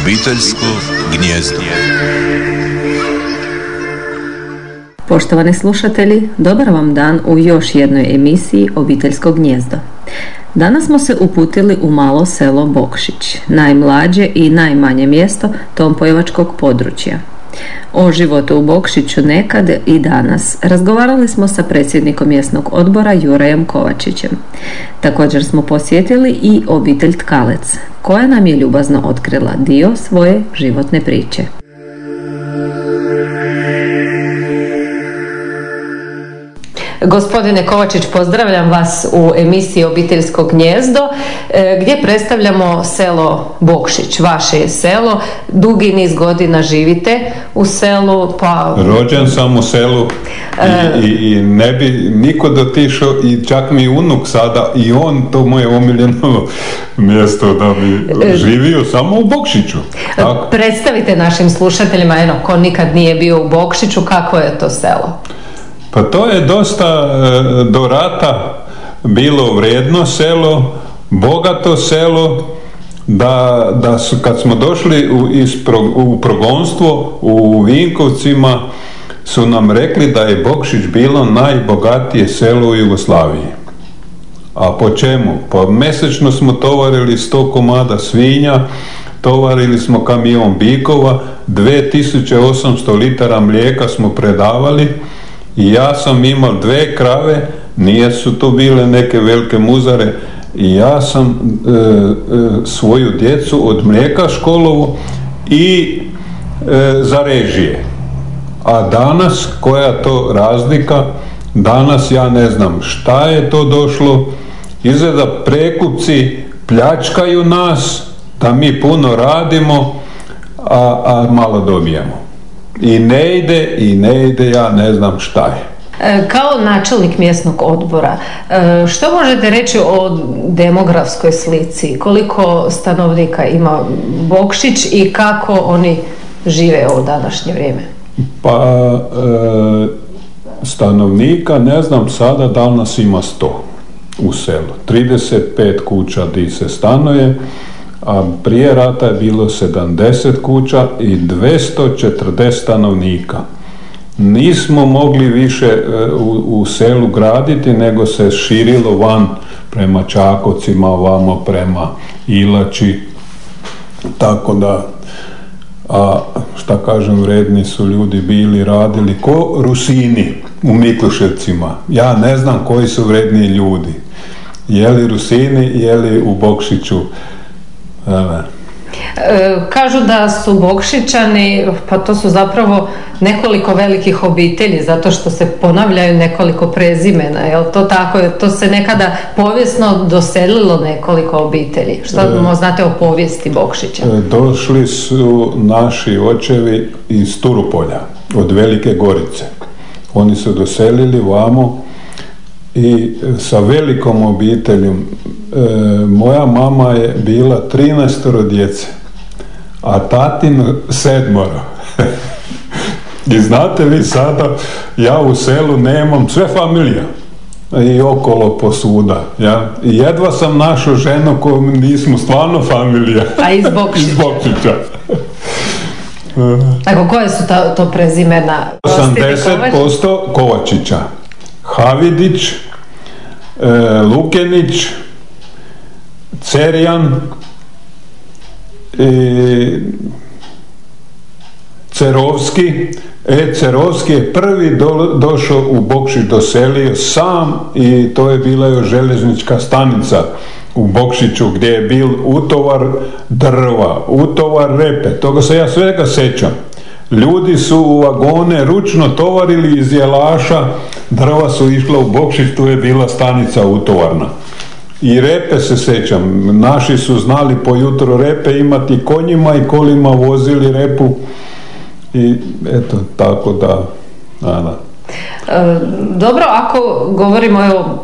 Obiteljsko gnjezdo. Poštovani slušatelji, dobar vam dan u još jednoj emisiji Obiteljsko gnjezdo. Danas smo se uputili u malo selo Bokšić, najmlađe i najmanje mjesto Tompojevačkog područja. O životu u Bokšiću nekad i danas razgovarali smo sa predsjednikom mjesnog odbora Jurajem Kovačićem. Također smo posjetili i obitelj Tkalec, koja nam je ljubazno otkrila dio svoje životne priče. Gospodine Kovačić, pozdravljam vas u emisiji Obiteljsko gnjezdo e, gdje predstavljamo selo Bokšić, vaše je selo. Dugi niz godina živite u selu. Pa... Rođen sam u selu i, i, i ne bi niko dotišao i čak mi unuk sada i on, to moje omiljeno mjesto da bi E, živio samo u Bokšiću. Tako. Predstavite našim slušateljima, eno, ko nikad nije bio u Bokšiću, kako je to selo? Pa to je dosta e, do rata bilo vrijedno selo, bogato selo, da, da su, kad smo došli u, iz pro, u progonstvo u Vinkovcima su nam rekli da je Bokšić bilo najbogatije selo u Jugoslaviji. A po čemu? Pa mjesečno smo tovarili 100 komada svinja, tovarili smo kamion bikova, 2800 litara mlijeka smo predavali ja sam imao dve krave, nije su to bile neke velike muzare ja sam e, e, svoju djecu od mlijeka školovo i e, za režije. A danas, koja to razlika, danas ja ne znam šta je to došlo, izgleda prekupci pljačkaju nas, da mi puno radimo, a, a malo dobijemo. I ne ide, i ne ide, ja ne znam šta je. E, Kao načelnik mjesnog odbora, e, što možete reći o demografskoj slici? Koliko stanovnika ima Bokšić i kako oni žive u današnje vrijeme? Pa e, stanovnika ne znam sada da li nas ima 100 u selu. 35 kuća di se stanuje, a prije rata je bilo 70 kuća i 240 stanovnika. Nismo mogli više e, u, selu graditi, nego se širilo van prema Čakovcima, ovamo prema Ilači, tako da a šta kažem vredni su ljudi bili radili ko Rusini u Mikloševcima ja ne znam koji su vredniji ljudi. Je li Rusini je li u Bokšiću E, Kažu da su Bokšićani, pa to su zapravo nekoliko velikih obitelji, zato što se ponavljaju nekoliko prezimena, jel to tako? To se nekada povijesno doselilo nekoliko obitelji. Što znate o povijesti Bokšića? E, došli su naši očevi iz Turupolja od Velike Gorice oni su doselili vamo i sa velikom obiteljom e, moja mama je bila 13 djece a tatin sedmoro i znate vi sada ja u selu nemam sve familija i okolo posuda ja? i jedva sam našao ženu koju nismo stvarno familija A iz Bokšića? iz Bokšića Tako, koje su ta, to prezimena? 80% Kovačića. Havidić, e, Lukenić, Cerjan, Cerovski. E, Cerovski je prvi do- došao u Bokšić, doselio sam i to je bila još željeznička stanica u Bokšiću gdje je bil utovar drva, utovar repe, toga se ja svega sećam. Ljudi su u vagone ručno tovarili iz jelaša, drva su išla u Bokšić, tu je bila stanica utovarna. I repe se sećam, naši su znali po jutro repe imati konjima i kolima vozili repu i eto tako da, da. E, Dobro, ako govorimo, evo,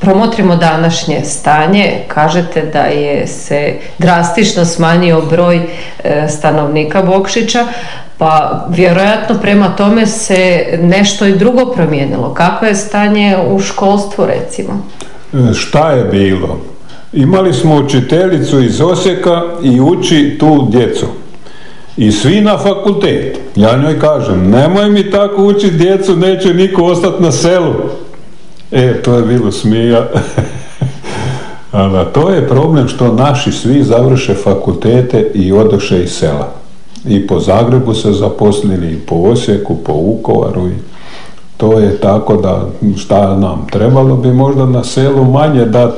promotrimo današnje stanje, kažete da je se drastično smanjio broj e, stanovnika Bokšića, pa vjerojatno prema tome se nešto i drugo promijenilo. Kako je stanje u školstvu recimo? E, Šta je bilo? Imali smo učiteljicu iz Osijeka i uči tu djecu. i svi na fakultet. Ja njoj kažem, nemoj mi tako učiti djecu, neće niko ostati na selu. E, to je bilo smija. to je problem što naši svi završe fakultete i odoše iz sela. I po Zagrebu se zaposlili, i po Osijeku, po Vukovaru i to je tako da šta nam trebalo bi možda na selu manje dat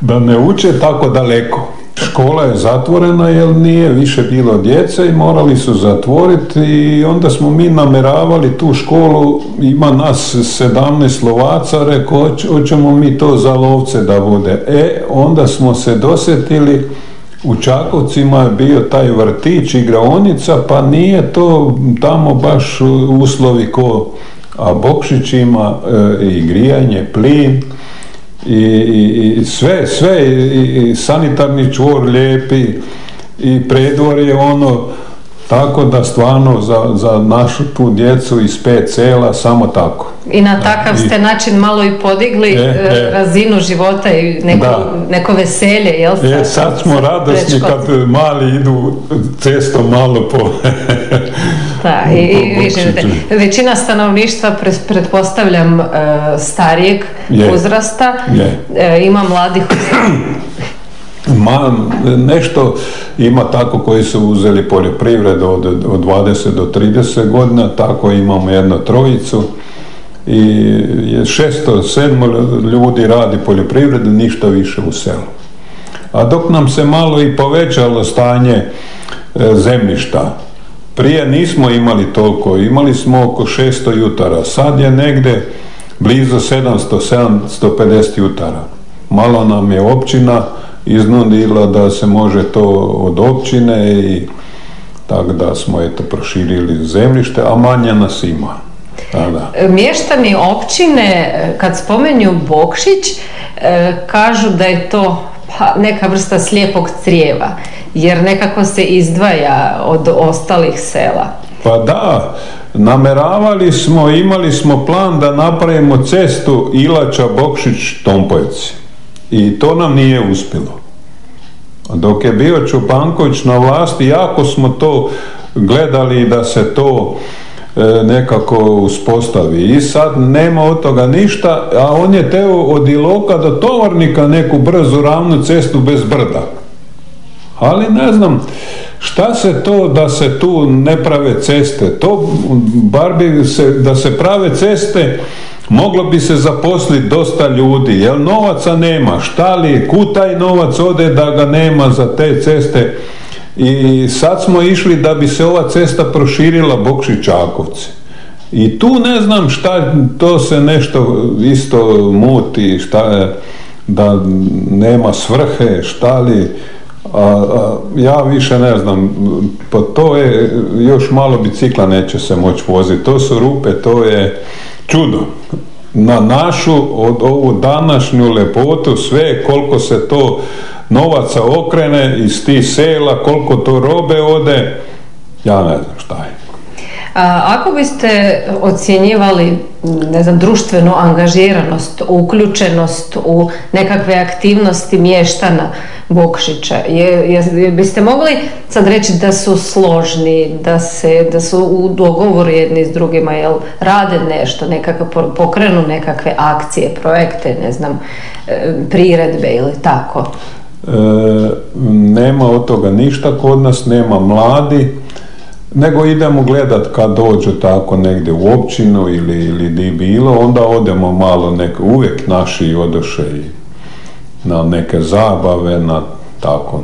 da ne uče tako daleko. Škola je zatvorena jer nije više bilo djece i morali su zatvoriti i onda smo mi nameravali tu školu, ima nas 17 Slovaca, rekao hoćemo mi to za lovce da vode. E, onda smo se dosjetili u Čakovcima je bio taj vrtić, igraonica, pa nije to tamo baš uslovi ko a Bokšić ima e, i grijanje, plin i, i, sve, sve i, sanitarni čvor lijepi i predvorje ono tako da stvarno za, za našu tu djecu iz pet sela samo tako. I na takav ste način malo i podigli e, e, e. razinu života i neko, neko veselje, jel? E, sad smo radosni kad mali idu cestom malo po... da, i, i većina stanovništva pretpostavljam starijeg uzrasta, ima mladih Ma, nešto ima tako koji su uzeli poljoprivredu od, od 20 do 30 godina, tako imamo jednu trojicu i je šesto, sedmo ljudi radi poljoprivredu, ništa više u selu. A dok nam se malo i povećalo stanje e, zemljišta, prije nismo imali toliko, imali smo oko 600 jutara, sad je negdje blizu 700, 750 jutara. Malo nam je općina, iznudila da se može to od općine i tako da smo eto proširili zemljište, a manje nas ima. Da, Mještani općine, kad spomenju Bokšić, e, kažu da je to pa, neka vrsta slijepog crijeva, jer nekako se izdvaja od ostalih sela. Pa da, nameravali smo, imali smo plan da napravimo cestu Ilača Bokšić Tompojci. I to nam nije uspjelo. Dok je bio Čupanković na vlasti, jako smo to gledali da se to e, nekako uspostavi. I sad nema od toga ništa, a on je teo od Iloka do Tovarnika neku brzu ravnu cestu bez brda. Ali ne znam, šta se to da se tu ne prave ceste? To bar bi se, da se prave ceste moglo bi se zaposliti dosta ljudi, jer novaca nema, šta li, kutaj novac ode da ga nema za te ceste? I sad smo išli da bi se ova cesta proširila Bokši-Čakovci. I tu ne znam šta, to se nešto isto muti, šta je, da nema svrhe, šta li, a, ja više ne znam, pa to je, još malo bicikla neće se moći voziti, to su rupe, to je čudo na našu od ovu današnju lepotu sve koliko se to novaca okrene iz tih sela, koliko to robe ode, ja ne znam šta je. Ako biste ocjenjivali ne znam, društvenu angažiranost, uključenost u nekakve aktivnosti mještana Bokšića, je, je, biste mogli sad reći da su složni, da, se, da su u dogovoru jedni s drugima, jel rade nešto, nekakve, pokrenu nekakve akcije, projekte, ne znam, e, priredbe ili tako? E, nema od toga ništa kod nas, nema mladi, nego idemo gledat kad dođu tako negdje u općinu ili, ili di bilo, onda odemo malo, nek, uvijek naši odoše i na neke zabave, na tako.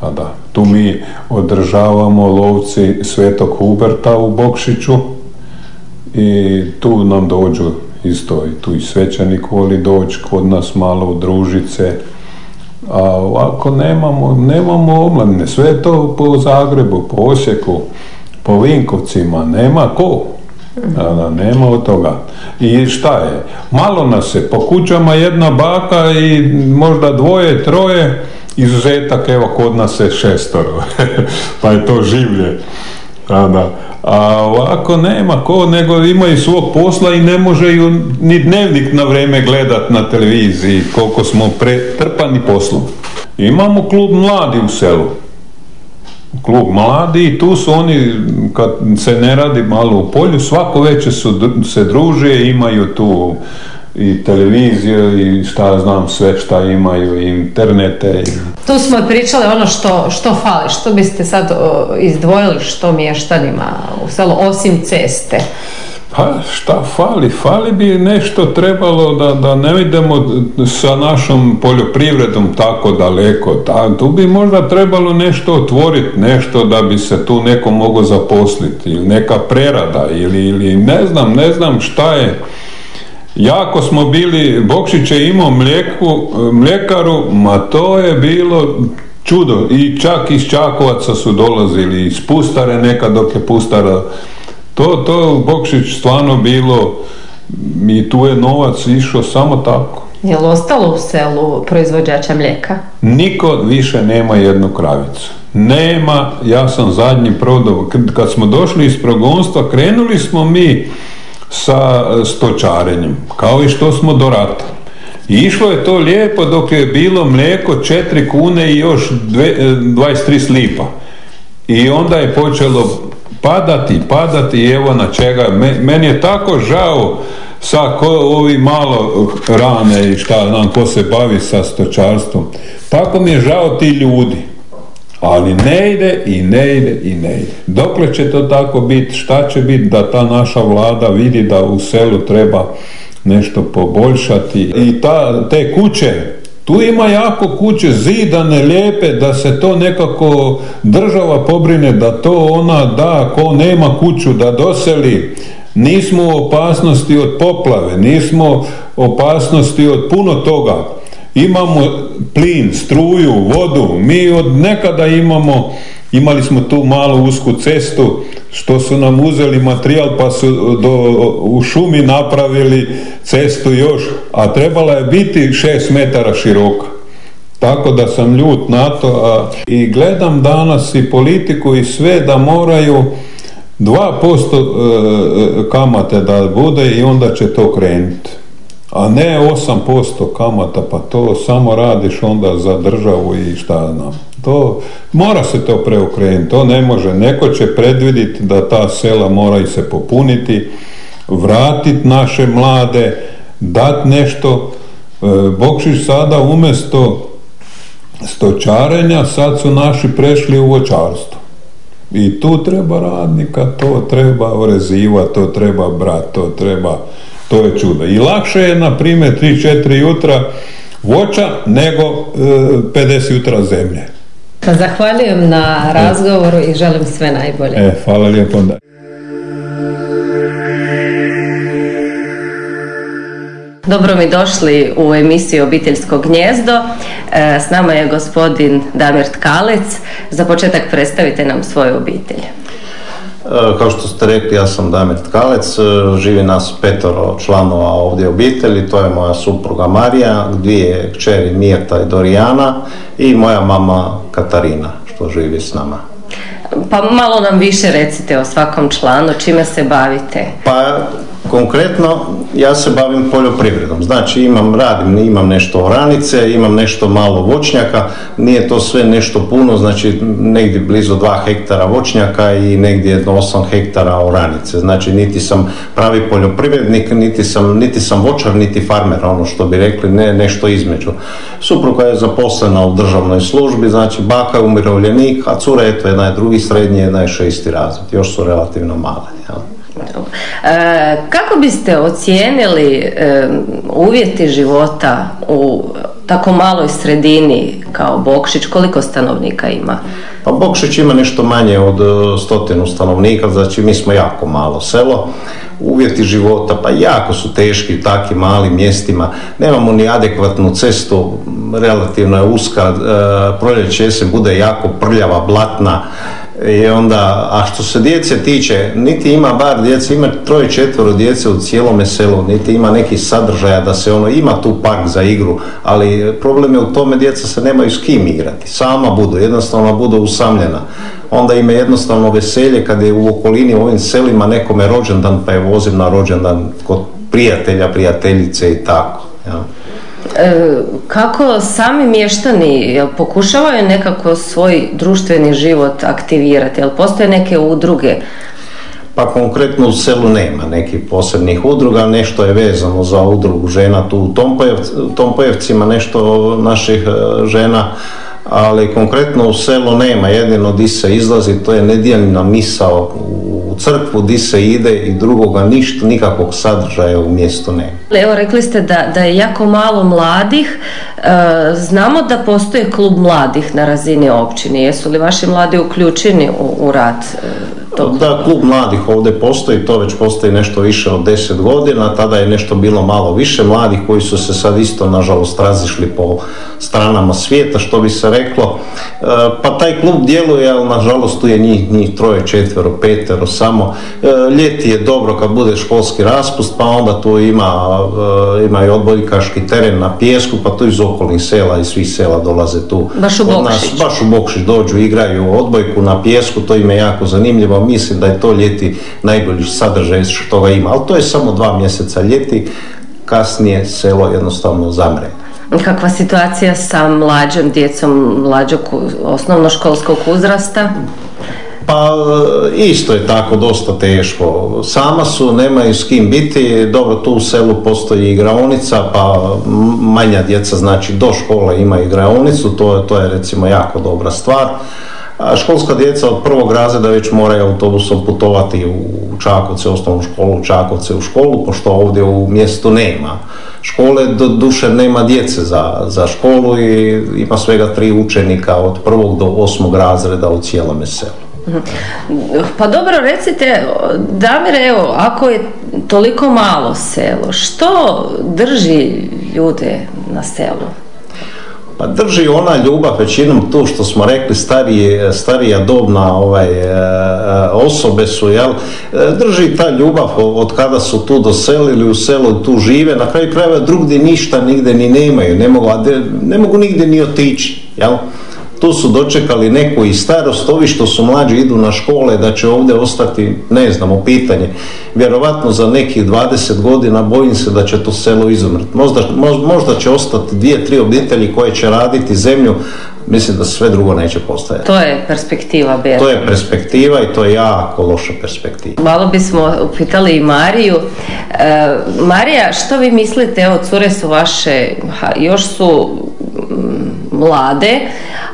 A da, tu mi održavamo lovci Svetog Huberta u Bokšiću i tu nam dođu isto i tu i svećanik voli doći kod nas malo u družice a ovako nemamo, nemamo omladine, sve to po Zagrebu, po Osijeku, po Vinkovcima, nema ko. Da, nema od toga. I šta je? Malo nas se, po kućama jedna baka i možda dvoje, troje, izuzetak, evo kod nas je šestoro, pa je to življe. Da, A ovako nema ko, nego imaju svog posla i ne može ni dnevnik na vrijeme gledat na televiziji koliko smo pretrpani poslom. Imamo klub mladi u selu. klub mladi i tu su oni, kad se ne radi malo u polju, svako večer su, se druže, imaju tu i televiziju i šta znam sve šta imaju i internete. Tu smo pričali ono što, što fali, što biste sad izdvojili što mještanima u selu osim ceste? Pa šta fali? Fali bi nešto trebalo da, da ne idemo sa našom poljoprivredom tako daleko. Ta, tu bi možda trebalo nešto otvoriti, nešto da bi se tu neko mogao zaposliti ili neka prerada ili, ili ne znam, ne znam šta je. Jako smo bili, Bokšić je imao mlijeku, mljekaru, ma to je bilo čudo. I čak iz Čakovaca su dolazili, iz Pustare nekad dok je Pustara to, to Bokšić stvarno bilo i tu je novac išao samo tako. Je li ostalo u selu proizvođača mlijeka? Niko više nema jednu kravicu. Nema, ja sam zadnji prodao, kad smo došli iz progonstva, krenuli smo mi sa stočarenjem, kao i što smo do rata. I išlo je to lijepo dok je bilo mlijeko 4 kune i još 23 slipa. I onda je počelo padati, padati i evo na čega. Meni je tako žao sa ko, ovi malo rane i šta znam ko se bavi sa stočarstvom. Tako mi je žao ti ljudi. Ali ne ide i ne ide i ne ide. Dokle će to tako biti? Šta će biti da ta naša vlada vidi da u selu treba nešto poboljšati i ta, te kuće tu ima jako kuće zidane, lijepe, da se to nekako država pobrine, da to ona da, ko nema kuću, da doseli. Nismo u opasnosti od poplave, nismo opasnosti od puno toga. Imamo plin, struju, vodu, mi od nekada imamo, imali smo tu malu usku cestu, što su nam uzeli materijal pa su do, u šumi napravili cestu još, a trebala je biti šest metara široka. Tako da sam ljut na to a, i gledam danas i politiku i sve da moraju 2% e, e, kamate da bude i onda će to krenuti. A ne 8% kamata, pa to samo radiš onda za državu i šta znam. To, mora se to preokrenuti, to ne može. Neko će predvidjeti da ta sela moraju se popuniti, vratiti naše mlade, dati nešto. E, Bokšić sada umjesto stočarenja, sad su naši prešli u voćarstvo. I tu treba radnika, to treba orezivati, to treba brat, to treba, to je čudo. I lakše je, na primjer, 3-4 jutra voća nego e, 50 jutra zemlje. Pa zahvaljujem na razgovoru i želim sve najbolje. E, hvala lijepo. Dobro mi došli u emisiju Obiteljsko gnjezdo. E, s nama je gospodin Damir Tkalec. Za početak predstavite nam svoju obitelj. E, kao što ste rekli, ja sam Damir Tkalec, e, živi nas petoro članova ovdje obitelji, to je moja supruga Marija, dvije kćeri Mirta i Dorijana i moja mama Katarina što živi s nama. Pa malo nam više recite o svakom članu, čime se bavite? Pa Konkretno, ja se bavim poljoprivredom. Znači, imam, radim, imam nešto oranice, imam nešto malo voćnjaka, nije to sve nešto puno, znači negdje blizu 2 hektara voćnjaka i negdje jedno 8 hektara oranice. Znači, niti sam pravi poljoprivrednik, niti sam, niti sam voćar, niti farmer, ono što bi rekli, ne nešto između. Supruga je zaposlena u državnoj službi, znači baka je umirovljenik, a cura je to jedna je drugi srednji, jedna je šesti razred. Još su relativno male. Jel? E, kako biste ocijenili e, uvjeti života u tako maloj sredini kao Bokšić? Koliko stanovnika ima? Pa Bokšić ima nešto manje od e, stotinu stanovnika, znači mi smo jako malo selo. Uvjeti života pa jako su teški u takvim malim mjestima. Nemamo ni adekvatnu cestu, relativno je uska, proljeće se bude jako prljava, blatna i onda, a što se djece tiče, niti ima bar djece, ima troje četvoro djece u cijelome selu, niti ima neki sadržaja da se ono, ima tu park za igru, ali problem je u tome djeca se nemaju s kim igrati, sama budu, jednostavno budu usamljena. Onda ima jednostavno veselje kad je u okolini u ovim selima nekome rođendan pa je vozim na rođendan kod prijatelja, prijateljice i tako. Ja. E, kako sami mještani jel pokušavaju nekako svoj društveni život aktivirati? Jel postoje neke udruge? Pa konkretno u selu nema nekih posebnih udruga, nešto je vezano za udrugu žena tu u Tompojevcima, nešto naših e, žena ali konkretno u selu nema, jedino di se izlazi, to je nedjeljna misao u crkvu, di se ide i drugoga ništa, nikakvog sadržaja u mjestu nema. Evo, rekli ste da, da je jako malo mladih. E, znamo da postoji klub mladih na razini općine. Jesu li vaši mladi uključeni u, u rad e, Da, klub mladih ovdje postoji, to već postoji nešto više od deset godina, tada je nešto bilo malo više mladih koji su se sad isto nažalost razišli po stranama svijeta, što bi se reklo. E, pa taj klub djeluje, ali nažalost tu je njih, njih troje, četvero, petero samo. Ljeti je dobro kad bude školski raspust, pa onda tu ima Eh, imaju odbojkaški teren na pijesku, pa tu iz okolnih sela i svih sela dolaze tu. Baš u Bokšić. baš u Bokšić dođu, igraju odbojku na pijesku, to im je jako zanimljivo. Mislim da je to ljeti najbolji sadržaj što ga ima, ali to je samo dva mjeseca ljeti, kasnije selo jednostavno zamre. Kakva situacija sa mlađom djecom mlađog osnovnoškolskog uzrasta? Pa isto je tako dosta teško. Sama su, nemaju s kim biti. Dobro, tu u selu postoji igraonica, pa manja djeca znači do škole ima igraonicu, to, to je recimo jako dobra stvar. Školska djeca od prvog razreda već moraju autobusom putovati u Čakovce, osnovnu školu, u Čakovce u školu, pošto ovdje u mjestu nema škole, do duše nema djece za, za školu i ima svega tri učenika od prvog do osmog razreda u cijelome selu. Pa dobro, recite, Damire, evo, ako je toliko malo selo, što drži ljude na selu? Pa drži ona ljubav većinom tu što smo rekli starije, starija dobna ovaj, e, osobe su, jel? E, drži ta ljubav od kada su tu doselili u selu, tu žive, na kraju krajeva drugdje ništa nigdje ni nemaju, ne mogu, ne mogu nigdje ni otići, jel? Tu su dočekali neku i starost, ovi što su mlađi idu na škole, da će ovdje ostati, ne znamo, pitanje. Vjerovatno za nekih 20 godina bojim se da će to selo izumrti. Možda, možda će ostati dvije, tri obitelji koje će raditi zemlju, mislim da sve drugo neće postojati. To je perspektiva, Ber. To je perspektiva i to je jako loša perspektiva. Malo bismo upitali i Mariju. E, Marija, što vi mislite, evo, cure su vaše, još su mlade,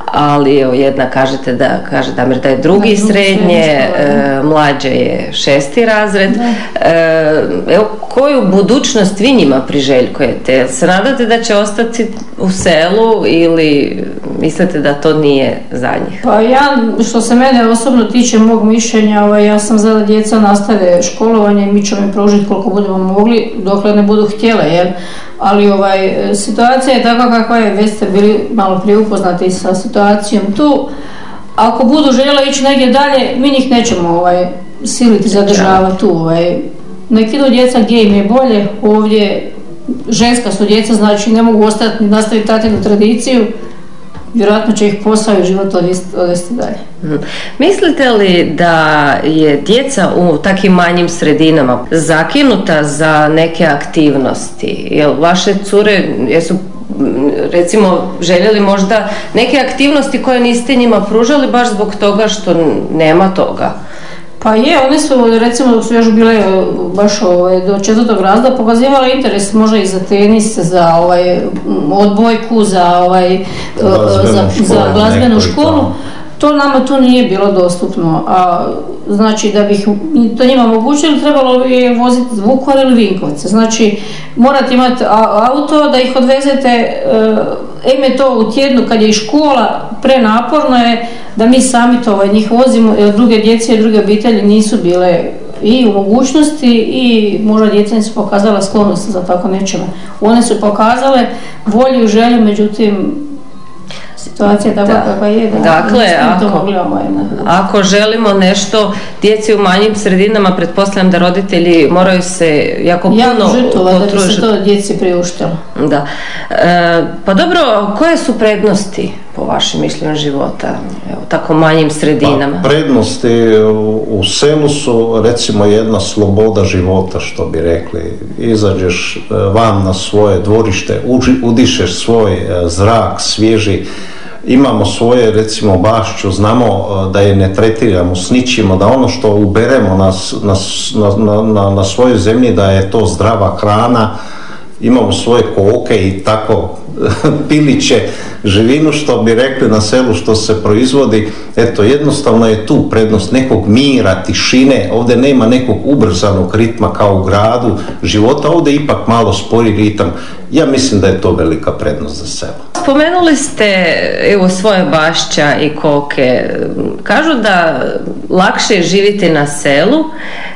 ali evo jedna kažete da kaže Damir da je drugi srednje, e, mlađe je šesti razred. E, evo koju budućnost vi njima priželjkujete? Se nadate da će ostati u selu ili mislite da to nije za njih? Pa ja, što se mene osobno tiče mog mišljenja, ovaj, ja sam za da djeca nastave školovanje i mi ćemo im pružiti koliko budemo mogli, dokle ne budu htjele, jer ali ovaj, situacija je takva kakva je, već ste bili malo prije upoznati sa situacijom tu. Ako budu željeli ići negdje dalje, mi njih nećemo ovaj, siliti zadržavati tu. Ovaj. Nek idu djeca gdje im je bolje, ovdje ženska su djeca, znači ne mogu ostati nastaviti tatinu tradiciju, vjerojatno će ih posao i život odvesti dalje. Mhm. Mislite li da je djeca u takvim manjim sredinama zakinuta za neke aktivnosti? Jel vaše cure jesu recimo željeli možda neke aktivnosti koje niste njima pružali baš zbog toga što nema toga? Pa je, one su recimo dok su još bile e, baš ovaj, do četvrtog razda pokazivale interes možda i za tenis, za ovaj, odbojku, za, ovaj, e, za, za glazbenu školu. To nama tu nije bilo dostupno. A, znači da bih to njima omogućili trebalo bi voziti Vukovar ili Vinkovce. Znači morate imati auto da ih odvezete, e, em je to u tjednu kad je i škola, prenaporno je da mi sami to ovaj, njih vozimo jer druge djece i druge obitelji nisu bile i u mogućnosti i možda djeca nisu pokazala sklonost za tako nečemu. One su pokazale volju i želju, međutim situacija takva kakva je. Da, dakle, ako, ako želimo nešto djeci u manjim sredinama, pretpostavljam da roditelji moraju se jako puno potružiti. da bi se to djeci priuštilo. Da. E, pa dobro, koje su prednosti po vašem mišljenju života, evo, tako manjim sredinama? Pa, prednosti u, selu su recimo jedna sloboda života, što bi rekli. Izađeš e, van na svoje dvorište, udišeš svoj e, zrak, svježi, imamo svoje recimo bašću, znamo e, da je ne tretiramo s ničim, da ono što uberemo na, na, na, na svojoj zemlji da je to zdrava hrana, imamo svoje koke i tako piliće živinu što bi rekli na selu što se proizvodi, eto jednostavno je tu prednost nekog mira, tišine, ovdje nema nekog ubrzanog ritma kao u gradu života, ovdje ipak malo spori ritam, ja mislim da je to velika prednost za selo. Spomenuli ste evo svoje bašća i koke. Kažu da lakše živite na selu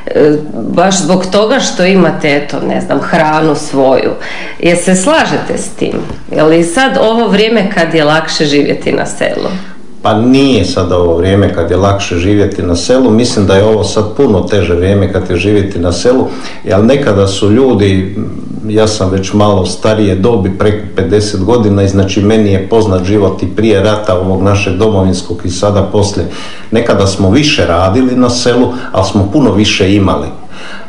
e, baš zbog toga što imate eto ne znam hranu svoju. Je se slažete s tim? Je li sad ovo vrijeme kad je lakše živjeti na selu? Pa nije sad ovo vrijeme kad je lakše živjeti na selu, mislim da je ovo sad puno teže vrijeme kad je živjeti na selu, ali nekada su ljudi, ja sam već malo starije dobi, preko 50 godina i znači meni je poznat život i prije rata ovog našeg domovinskog i sada poslije. Nekada smo više radili na selu, ali smo puno više imali.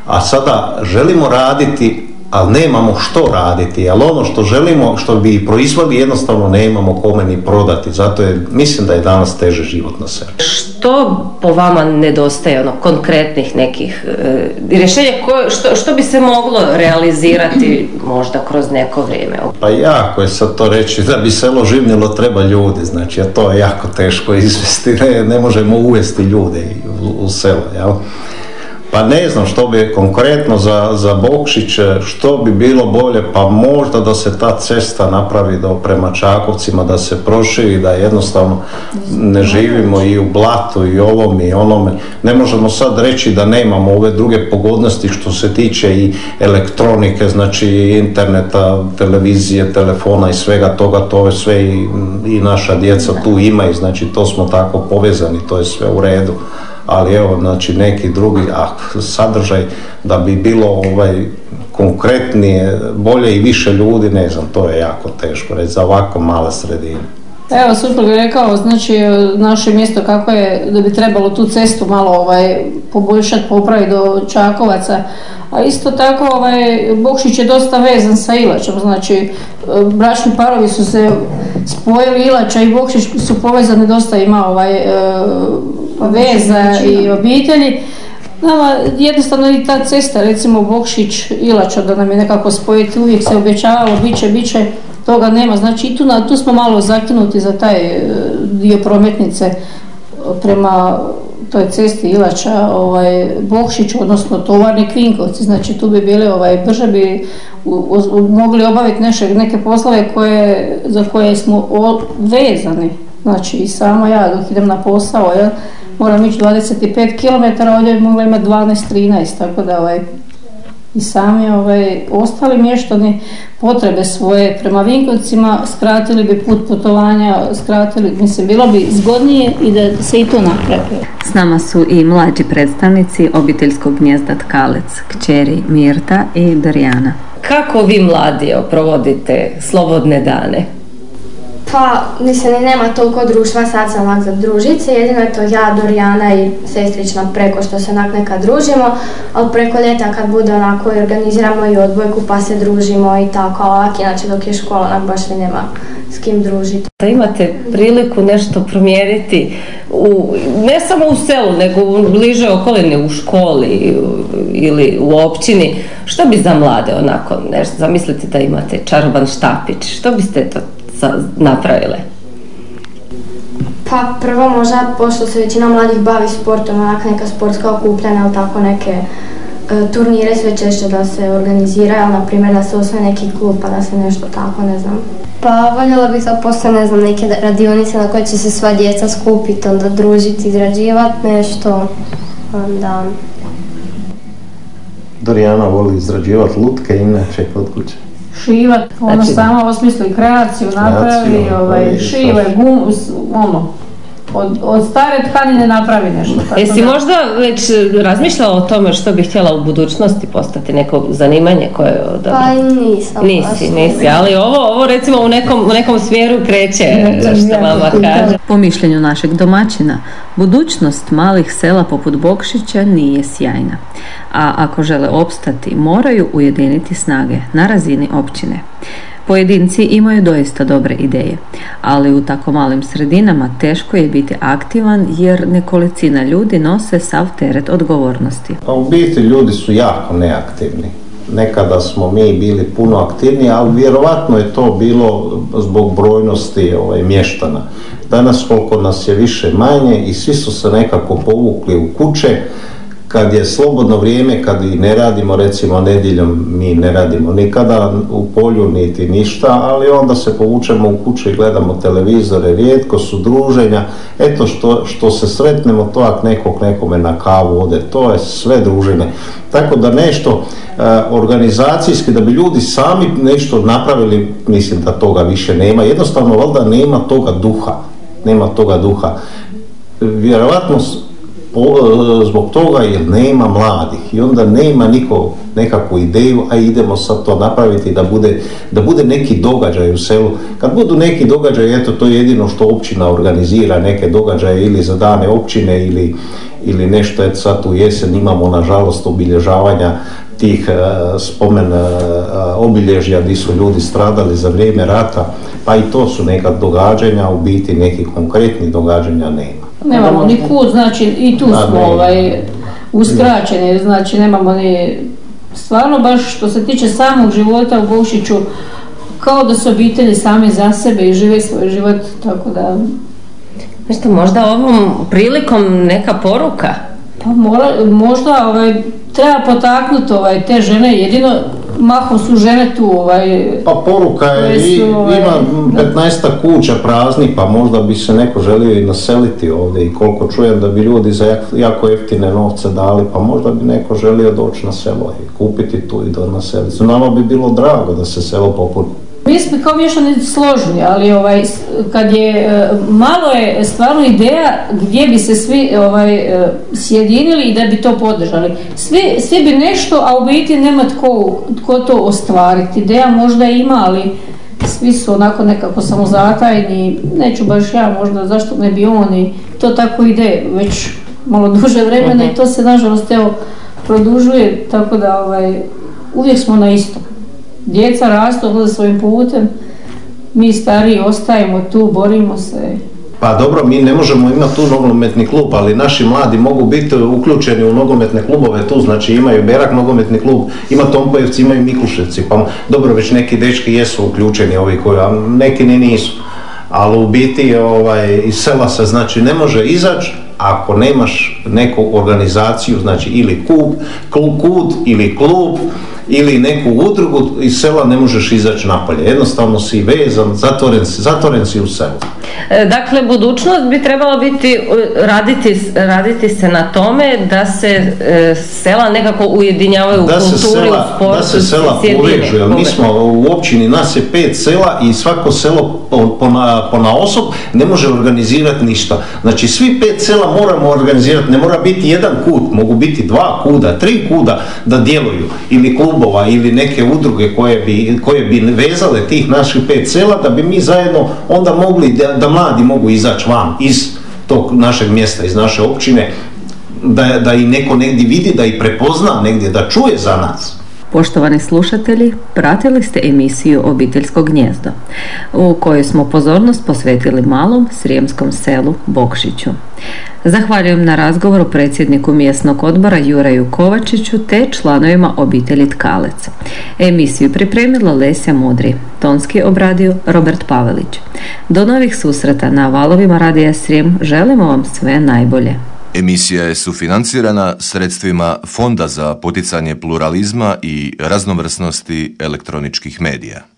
A sada želimo raditi ali nemamo što raditi, ali ono što želimo, što bi proizvodi, jednostavno nemamo kome ni prodati, zato je, mislim da je danas teže život na selu. Što po vama nedostaje, ono, konkretnih nekih e, rješenja, što, što bi se moglo realizirati možda kroz neko vrijeme? Pa jako je sad to reći, da bi selo živnilo treba ljudi, znači, a to je jako teško izvesti, ne, ne možemo uvesti ljude u, u selo, jel? Pa ne znam što bi konkretno za, za Bokšić, što bi bilo bolje, pa možda da se ta cesta napravi do prema Čakovcima, da se proširi, da jednostavno ne živimo i u blatu i ovom i onome. Ne možemo sad reći da nemamo ove druge pogodnosti što se tiče i elektronike, znači interneta, televizije, telefona i svega toga, to je sve i, i naša djeca tu imaju, znači to smo tako povezani, to je sve u redu ali evo znači neki drugi a sadržaj da bi bilo ovaj konkretnije, bolje i više ljudi, ne znam, to je jako teško reći za ovako male sredine. Evo, suprug je rekao, znači, naše mjesto kako je, da bi trebalo tu cestu malo ovaj, poboljšati, popraviti do Čakovaca, a isto tako ovaj, Bokšić je dosta vezan sa Ilačom, znači, bračni parovi su se spojili Ilača i Bokšić su povezani, dosta ima ovaj, e, veza i obitelji. Nama jednostavno i ta cesta, recimo Bokšić, Ilača, da nam je nekako spojiti, uvijek se obećavalo, bit će, bit će, toga nema. Znači i tu, na, tu smo malo zakinuti za taj e, dio prometnice prema toj cesti Ilača, ovaj, Bokšić, odnosno Tovarni Kvinkovci, znači tu bi bili, ovaj, brže bi mogli obaviti neke poslove koje, za koje smo vezani. Znači i samo ja dok idem na posao, ja, moram ići 25 km, ovdje bi mogla imati 12-13, tako da ovaj, i sami ovaj, ostali mještani potrebe svoje prema Vinkovcima skratili bi put putovanja, skratili, mislim, bilo bi zgodnije i da se i to napravi. S nama su i mlađi predstavnici obiteljskog gnjezda Tkalec, kćeri Mirta i Darijana. Kako vi mladi provodite slobodne dane? Pa, mislim, nema toliko društva sad za onak za družice, jedino je to ja, Dorijana i sestrična preko što se onak nekad družimo, ali preko ljeta kad bude onako organiziramo i odbojku pa se družimo i tako, ovak, inače dok je škola onak baš nema s kim družiti. Da imate priliku nešto promijeniti, u, ne samo u selu, nego u bliže okoline, u školi ili u općini, što bi za mlade onako, nešto, zamislite da imate čaroban štapić, što biste to napravile? Pa prvo možda, pošto se većina mladih bavi sportom, onak neka sportska okupljanja ili tako neke e, turnire sve češće da se organiziraju, ali na primjer da se osvoje neki klub pa da se nešto tako, ne znam. Pa voljela bih da postoje, ne znam, neke radionice na koje će se sva djeca skupiti, onda družiti, izrađivati nešto, onda... Dorijana voli izrađivati lutke inače kod kuće šivat, ona znači, sama osmisli kreaciju, napravi, ovaj, šive, gum, ono, od, od stare tkanine napravi nešto. Jesi možda već razmišljala o tome što bi htjela u budućnosti postati neko zanimanje koje da... Pa nisam. Nisi, nisi, ali ovo, ovo recimo u nekom, u nekom smjeru kreće, što mama kaže. Po mišljenju našeg domaćina, budućnost malih sela poput Bokšića nije sjajna. A ako žele opstati, moraju ujediniti snage na razini općine. Pojedinci imaju doista dobre ideje, ali u tako malim sredinama teško je biti aktivan jer nekolicina ljudi nose sav teret odgovornosti. Pa u biti ljudi su jako neaktivni. Nekada smo mi bili puno aktivniji, ali vjerovatno je to bilo zbog brojnosti ovaj, mještana. Danas koliko nas je više manje i svi su se nekako povukli u kuće, kad je slobodno vrijeme, kad i ne radimo, recimo nedjeljom mi ne radimo nikada u polju niti ništa, ali onda se povučemo u kuću i gledamo televizore, rijetko su druženja, eto što, što se sretnemo, to ak nekog nekome na kavu ode, to je sve druženje. Tako da nešto e, organizacijski, da bi ljudi sami nešto napravili, mislim da toga više nema, jednostavno valjda nema toga duha, nema toga duha. Vjerovatno E, zbog toga jer nema mladih i onda nema niko nekakvu ideju, a idemo sad to napraviti da bude, da bude neki događaj u selu. Kad budu neki događaj, eto to je jedino što općina organizira, neke događaje ili za dane općine ili, ili nešto, eto sad u jesen imamo nažalost obilježavanja tih e, spomen e, obilježja gdje su ljudi stradali za vrijeme rata, pa i to su neka događanja, u biti nekih konkretnih događanja nema. Nemamo ni kut, znači i tu smo ovaj, uskraćeni, znači nemamo ni, stvarno baš što se tiče samog života u Bušiću, kao da su obitelji sami za sebe i žive svoj život, tako da... Nešto, možda ovom prilikom neka poruka? Pa možda ovaj, treba potaknuti ovaj, te žene, jedino mahom su žene tu ovaj... Pa poruka je, su, ovaj, ima 15 kuća prazni, pa možda bi se neko želio i naseliti ovdje i koliko čujem da bi ljudi za jako jeftine novce dali, pa možda bi neko želio doći na selo i kupiti tu i do naseliti. Nama bi bilo drago da se selo popuni. Mi smo kao mješani složni, ali ovaj, kad je, e, malo je stvarno ideja gdje bi se svi ovaj, e, sjedinili i da bi to podržali. Svi, svi bi nešto, a u biti nema tko, tko to ostvariti. Ideja možda ima, ali svi su onako nekako samozatajni, neću baš ja možda, zašto ne bi oni, to tako ide već malo duže vremena i to se nažalost evo produžuje, tako da ovaj, uvijek smo na istom. Djeca rastu, odlaze svojim putem, mi stariji ostajemo tu, borimo se. Pa dobro, mi ne možemo imati tu nogometni klub, ali naši mladi mogu biti uključeni u nogometne klubove tu, znači imaju Berak nogometni klub, ima Tompojevci, imaju Mikuševci, pa dobro, već neki dečki jesu uključeni ovi koji, a neki ni nisu. Ali u biti ovaj, iz sela se znači ne može izaći ako nemaš neku organizaciju, znači ili kub, klub, kud ili klub, ili neku udrugu iz sela ne možeš izaći napolje. Jednostavno si vezan, zatvoren si, zatvoren si u selu. E, dakle, budućnost bi trebala biti, raditi, raditi se na tome da se e, sela nekako ujedinjavaju da u kulturi, sela, u sportu. Da se sela povežu, jer mi smo u općini, nas je pet sela i svako selo po, na, po na osob ne može organizirati ništa. Znači, svi pet sela moramo organizirati, ne mora biti jedan kut, mogu biti dva kuda, tri kuda da djeluju ili klubova ili neke udruge koje bi, koje bi vezale tih naših pet sela da bi mi zajedno onda mogli da, da mladi mogu izaći van iz tog našeg mjesta, iz naše općine, da, da i neko negdje vidi, da i prepozna negdje, da čuje za nas. Poštovani slušatelji, pratili ste emisiju Obiteljsko gnjezdo, u kojoj smo pozornost posvetili malom srijemskom selu Bokšiću. Zahvaljujem na razgovoru predsjedniku mjesnog odbora Juraju Kovačiću te članovima obitelji Tkalec. Emisiju pripremila Lesja Mudri, tonski obradio Robert Pavelić. Do novih susreta na valovima Radija Srijem želimo vam sve najbolje. Emisija je sufinancirana sredstvima Fonda za poticanje pluralizma i raznovrsnosti elektroničkih medija.